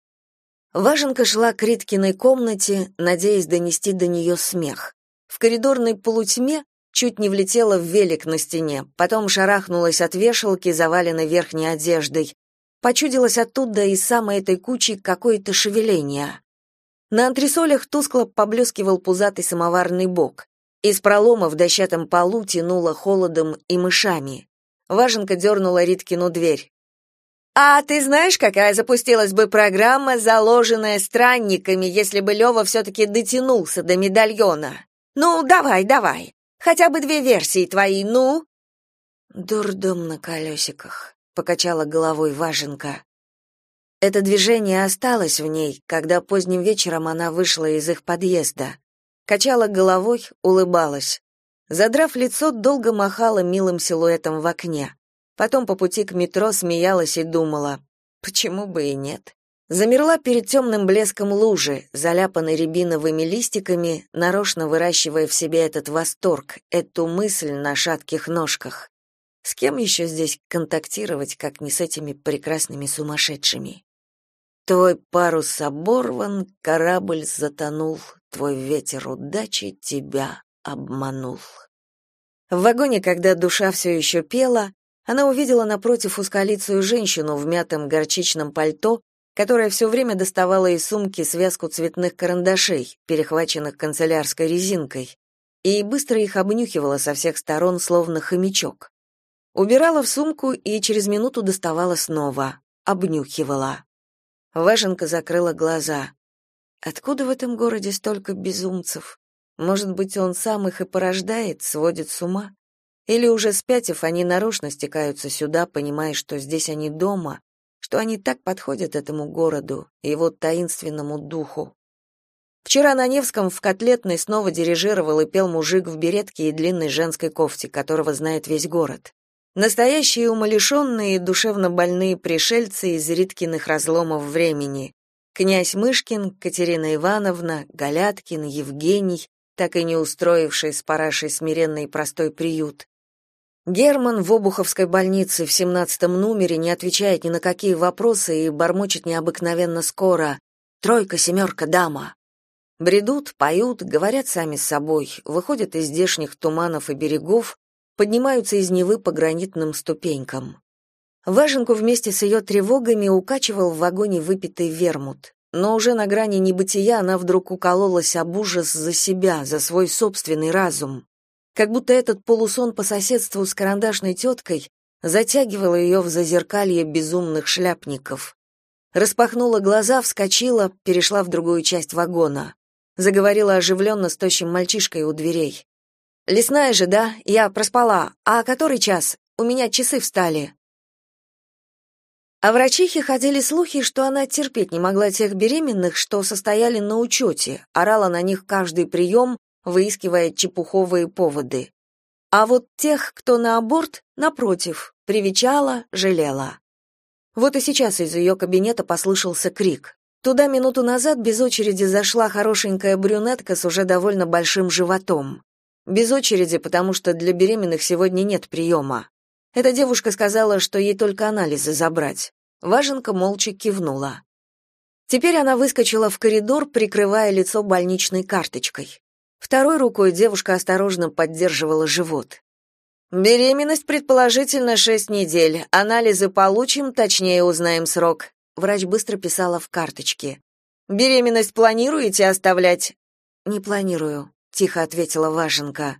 Важенка шла к Риткиной комнате, надеясь донести до нее смех. В коридорной полутьме чуть не влетела в велик на стене, потом шарахнулась от вешалки, заваленной верхней одеждой. Почудилась оттуда из самой этой кучи какое-то шевеление. На антресолях тускло поблескивал пузатый самоварный бок. Из пролома в дощатом полу тянуло холодом и мышами. Важенка дернула Риткину дверь. «А ты знаешь, какая запустилась бы программа, заложенная странниками, если бы Лева все-таки дотянулся до медальона? Ну, давай, давай. Хотя бы две версии твои, ну?» «Дурдом на колесиках», — покачала головой Важенка. Это движение осталось в ней, когда поздним вечером она вышла из их подъезда качала головой, улыбалась. Задрав лицо, долго махала милым силуэтом в окне. Потом по пути к метро смеялась и думала, почему бы и нет. Замерла перед темным блеском лужи, заляпанной рябиновыми листиками, нарочно выращивая в себе этот восторг, эту мысль на шатких ножках. С кем еще здесь контактировать, как не с этими прекрасными сумасшедшими? Твой парус оборван, корабль затонул, твой ветер удачи тебя обманул. В вагоне, когда душа все еще пела, она увидела напротив узколицую женщину в мятом горчичном пальто, которая все время доставала из сумки связку цветных карандашей, перехваченных канцелярской резинкой, и быстро их обнюхивала со всех сторон, словно хомячок. Убирала в сумку и через минуту доставала снова, обнюхивала. Важенка закрыла глаза. Откуда в этом городе столько безумцев? Может быть, он сам их и порождает, сводит с ума? Или уже спятив, они нарочно стекаются сюда, понимая, что здесь они дома, что они так подходят этому городу, его таинственному духу. Вчера на Невском в котлетной снова дирижировал и пел мужик в беретке и длинной женской кофте, которого знает весь город. Настоящие умалишенные, душевно больные пришельцы из Риткиных разломов времени. Князь Мышкин, Катерина Ивановна, Галяткин, Евгений, так и не устроивший с парашей смиренный простой приют. Герман в Обуховской больнице в семнадцатом номере не отвечает ни на какие вопросы и бормочет необыкновенно скоро «Тройка, семерка, дама». Бредут, поют, говорят сами с собой, выходят из здешних туманов и берегов, поднимаются из Невы по гранитным ступенькам. Важенку вместе с ее тревогами укачивал в вагоне выпитый вермут. Но уже на грани небытия она вдруг укололась об ужас за себя, за свой собственный разум. Как будто этот полусон по соседству с карандашной теткой затягивал ее в зазеркалье безумных шляпников. Распахнула глаза, вскочила, перешла в другую часть вагона. Заговорила оживленно с тощим мальчишкой у дверей. Лесная же, да? Я проспала. А который час? У меня часы встали. А врачихи ходили слухи, что она терпеть не могла тех беременных, что состояли на учете, орала на них каждый прием, выискивая чепуховые поводы. А вот тех, кто на аборт, напротив, привечала, жалела. Вот и сейчас из ее кабинета послышался крик. Туда минуту назад без очереди зашла хорошенькая брюнетка с уже довольно большим животом. Без очереди, потому что для беременных сегодня нет приема. Эта девушка сказала, что ей только анализы забрать. Важенка молча кивнула. Теперь она выскочила в коридор, прикрывая лицо больничной карточкой. Второй рукой девушка осторожно поддерживала живот. Беременность предположительно шесть недель. Анализы получим, точнее узнаем срок. Врач быстро писала в карточке. Беременность планируете оставлять? Не планирую, тихо ответила Важенка.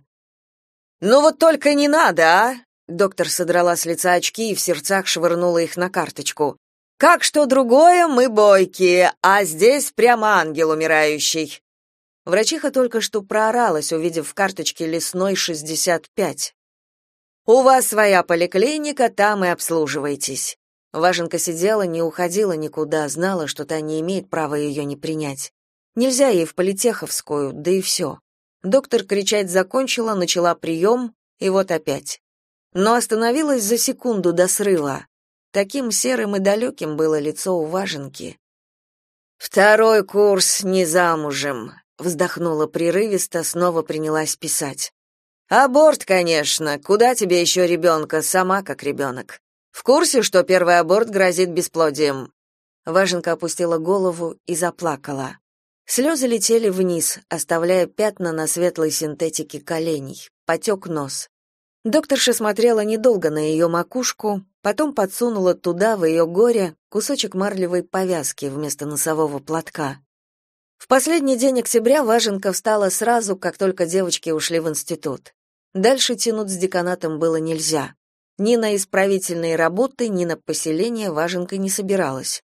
Ну вот только не надо, а? Доктор содрала с лица очки и в сердцах швырнула их на карточку. Как что другое, мы бойкие, а здесь прямо ангел умирающий. Врачиха только что прооралась, увидев в карточке лесной 65. У вас своя поликлиника, там и обслуживайтесь. Важенка сидела, не уходила никуда, знала, что та не имеет права ее не принять. Нельзя ей в политеховскую, да и все. Доктор кричать закончила, начала прием, и вот опять. Но остановилась за секунду до срыва. Таким серым и далеким было лицо у Важенки. «Второй курс не замужем», вздохнула прерывисто, снова принялась писать. Аборт, конечно. Куда тебе еще ребенка, сама как ребенок. В курсе, что первый аборт грозит бесплодием? Важенка опустила голову и заплакала. Слезы летели вниз, оставляя пятна на светлой синтетике коленей. Потек нос. Докторша смотрела недолго на ее макушку, потом подсунула туда, в ее горе, кусочек марлевой повязки вместо носового платка. В последний день октября Важенка встала сразу, как только девочки ушли в институт. Дальше тянуть с деканатом было нельзя. Ни на исправительные работы, ни на поселение Важенка не собиралась.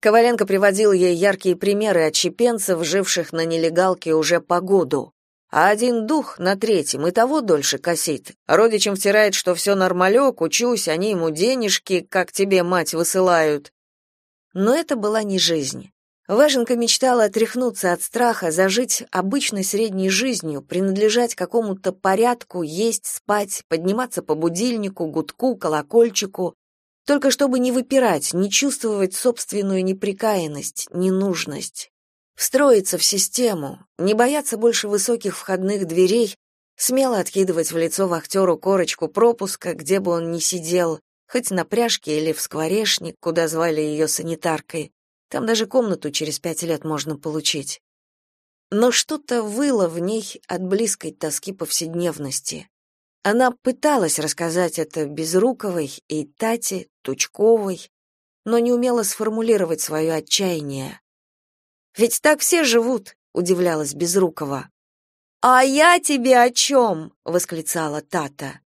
Коваленко приводил ей яркие примеры отщепенцев, живших на нелегалке уже по году. А один дух на третьем и того дольше косит. Родичам втирает, что все нормалек, учусь, они ему денежки, как тебе мать высылают. Но это была не жизнь. Важенка мечтала отряхнуться от страха, зажить обычной средней жизнью, принадлежать какому-то порядку, есть, спать, подниматься по будильнику, гудку, колокольчику, только чтобы не выпирать, не чувствовать собственную неприкаянность, ненужность. Встроиться в систему, не бояться больше высоких входных дверей, смело откидывать в лицо вахтеру корочку пропуска, где бы он ни сидел, хоть на пряжке или в скворечник, куда звали ее санитаркой, там даже комнату через пять лет можно получить. Но что-то выло в ней от близкой тоски повседневности. Она пыталась рассказать это Безруковой и Тате, Тучковой, но не умела сформулировать свое отчаяние. «Ведь так все живут», — удивлялась Безрукова. «А я тебе о чем?» — восклицала Тата.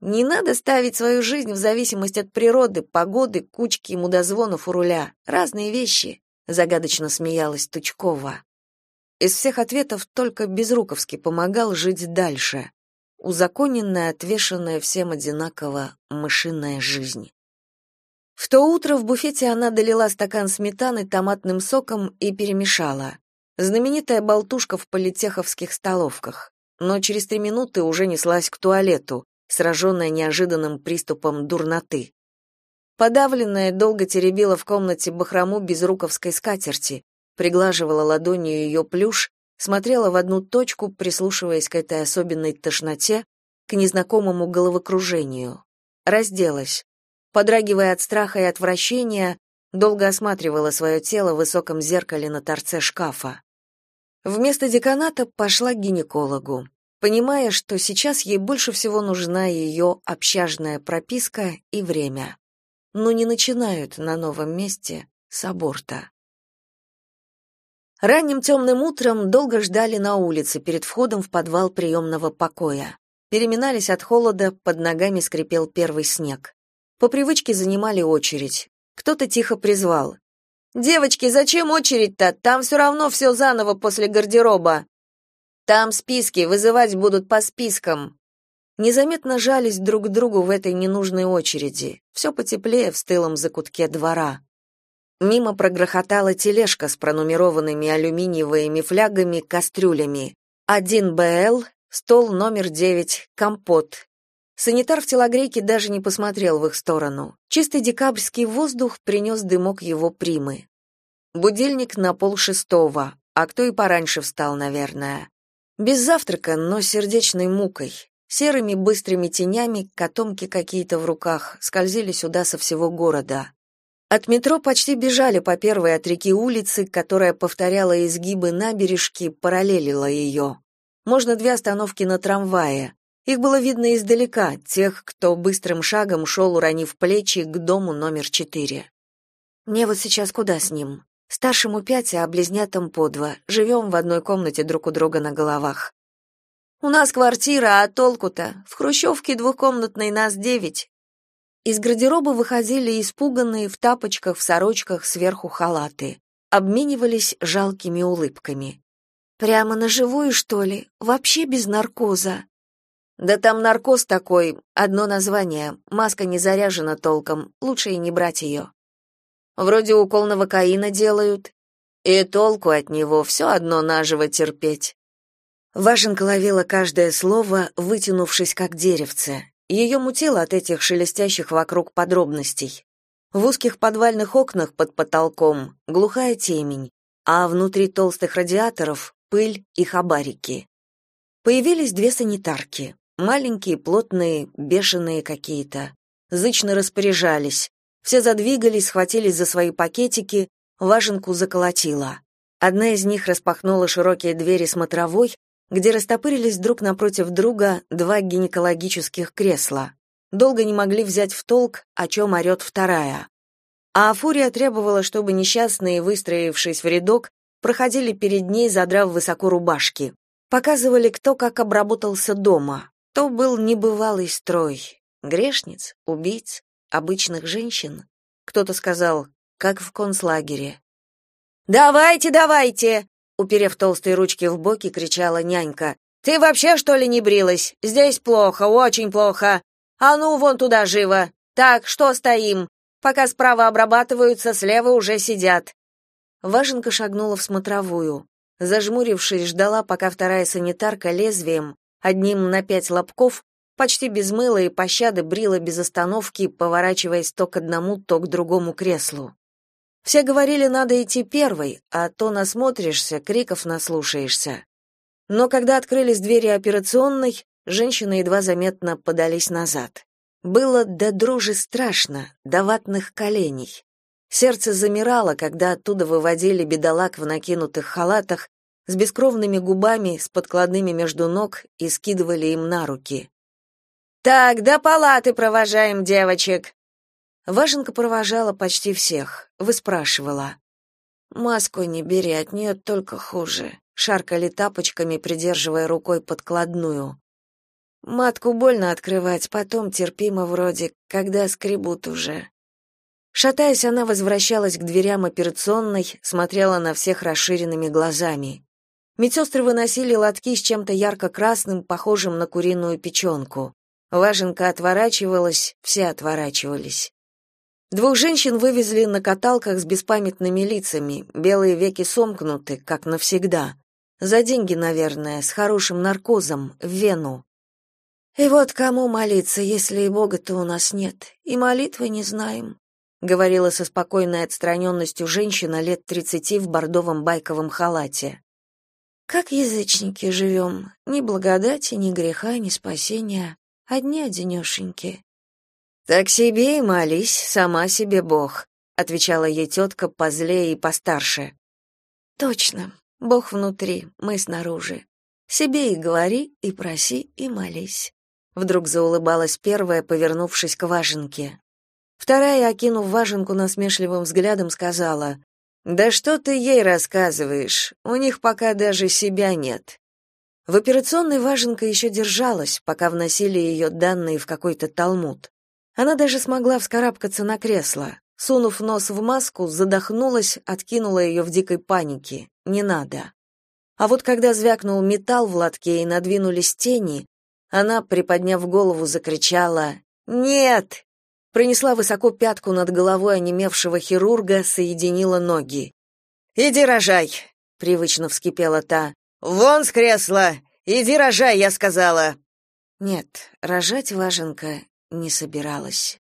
Не надо ставить свою жизнь в зависимость от природы, погоды, кучки мудозвонов у руля. Разные вещи, загадочно смеялась Тучкова. Из всех ответов только Безруковский помогал жить дальше. Узаконенная, отвешенная всем одинаково мышиная жизнь. В то утро в буфете она долила стакан сметаны томатным соком и перемешала. Знаменитая болтушка в политеховских столовках. Но через три минуты уже неслась к туалету, сраженная неожиданным приступом дурноты. Подавленная долго теребила в комнате бахрому безруковской скатерти, приглаживала ладонью ее плюш, смотрела в одну точку, прислушиваясь к этой особенной тошноте, к незнакомому головокружению. Разделась. Подрагивая от страха и отвращения, долго осматривала свое тело в высоком зеркале на торце шкафа. Вместо деканата пошла к гинекологу понимая, что сейчас ей больше всего нужна ее общажная прописка и время. Но не начинают на новом месте с аборта. Ранним темным утром долго ждали на улице перед входом в подвал приемного покоя. Переминались от холода, под ногами скрипел первый снег. По привычке занимали очередь. Кто-то тихо призвал. «Девочки, зачем очередь-то? Там все равно все заново после гардероба». Там списки, вызывать будут по спискам. незаметно жались друг к другу в этой ненужной очереди. Все потеплее в стылом закутке двора. Мимо прогрохотала тележка с пронумерованными алюминиевыми флягами, кастрюлями. 1 БЛ, стол номер 9, компот. Санитар в телогрейке даже не посмотрел в их сторону. Чистый декабрьский воздух принес дымок его примы. Будильник на полшестого, а кто и пораньше встал, наверное. Без завтрака, но сердечной мукой. Серыми быстрыми тенями, котомки какие-то в руках, скользили сюда со всего города. От метро почти бежали по первой от реки улицы, которая повторяла изгибы набережки, параллелила ее. Можно две остановки на трамвае. Их было видно издалека, тех, кто быстрым шагом шел, уронив плечи, к дому номер четыре. «Мне вот сейчас куда с ним?» Старшему пять, а близнятам по два. Живем в одной комнате друг у друга на головах. «У нас квартира, а толку-то? В хрущевке двухкомнатной нас девять. Из гардероба выходили испуганные в тапочках, в сорочках, сверху халаты. Обменивались жалкими улыбками. «Прямо на живую, что ли? Вообще без наркоза?» «Да там наркоз такой, одно название. Маска не заряжена толком, лучше и не брать ее». «Вроде укол новокаина делают. И толку от него все одно наживо терпеть». Важенка ловила каждое слово, вытянувшись как деревце. Ее мутило от этих шелестящих вокруг подробностей. В узких подвальных окнах под потолком глухая темень, а внутри толстых радиаторов пыль и хабарики. Появились две санитарки, маленькие, плотные, бешеные какие-то. Зычно распоряжались. Все задвигались, схватились за свои пакетики, важенку заколотила. Одна из них распахнула широкие двери смотровой, где растопырились друг напротив друга два гинекологических кресла. Долго не могли взять в толк, о чем орет вторая. А Фурия требовала, чтобы несчастные, выстроившись в рядок, проходили перед ней, задрав высоко рубашки. Показывали, кто как обработался дома. То был небывалый строй. Грешниц, убийц, обычных женщин. Кто-то сказал, как в концлагере. «Давайте, давайте!» уперев толстые ручки в боки, кричала нянька. Ты вообще что ли не брилась? Здесь плохо, очень плохо. А ну вон туда живо. Так, что стоим? Пока справа обрабатываются, слева уже сидят. Важенка шагнула в смотровую. Зажмурившись, ждала, пока вторая санитарка лезвием, одним на пять лобков, почти без мыла и пощады брила без остановки, поворачиваясь то к одному, то к другому креслу. Все говорили, надо идти первой, а то насмотришься, криков наслушаешься. Но когда открылись двери операционной, женщины едва заметно подались назад. Было до дрожи страшно, до ватных коленей. Сердце замирало, когда оттуда выводили бедолаг в накинутых халатах с бескровными губами, с подкладными между ног и скидывали им на руки. «Так, до палаты провожаем девочек», Важенка провожала почти всех, выспрашивала. «Маску не бери, от нее только хуже», шаркали тапочками, придерживая рукой подкладную. «Матку больно открывать, потом терпимо вроде, когда скребут уже». Шатаясь, она возвращалась к дверям операционной, смотрела на всех расширенными глазами. Медсестры выносили лотки с чем-то ярко-красным, похожим на куриную печенку. Важенка отворачивалась, все отворачивались. Двух женщин вывезли на каталках с беспамятными лицами, белые веки сомкнуты, как навсегда. За деньги, наверное, с хорошим наркозом, в вену. И вот кому молиться, если и Бога-то у нас нет, и молитвы не знаем, говорила со спокойной отстраненностью женщина лет тридцати в бордовом байковом халате. Как язычники живем, ни благодати, ни греха, ни спасения, одни одинешеньки. Так себе и молись, сама себе Бог, отвечала ей тетка позлее и постарше. Точно. Бог внутри, мы снаружи. Себе и говори, и проси, и молись. Вдруг заулыбалась первая, повернувшись к важенке. Вторая, окинув важенку насмешливым взглядом, сказала: "Да что ты ей рассказываешь? У них пока даже себя нет". В операционной важенка еще держалась, пока вносили ее данные в какой-то талмуд. Она даже смогла вскарабкаться на кресло. Сунув нос в маску, задохнулась, откинула ее в дикой панике. Не надо. А вот когда звякнул металл в лотке и надвинулись тени, Она, приподняв голову, закричала «Нет!» Принесла высоко пятку над головой онемевшего хирурга, соединила ноги. «Иди рожай!» — привычно вскипела та. «Вон с кресла! Иди рожай, я сказала!» Нет, рожать Важенка не собиралась.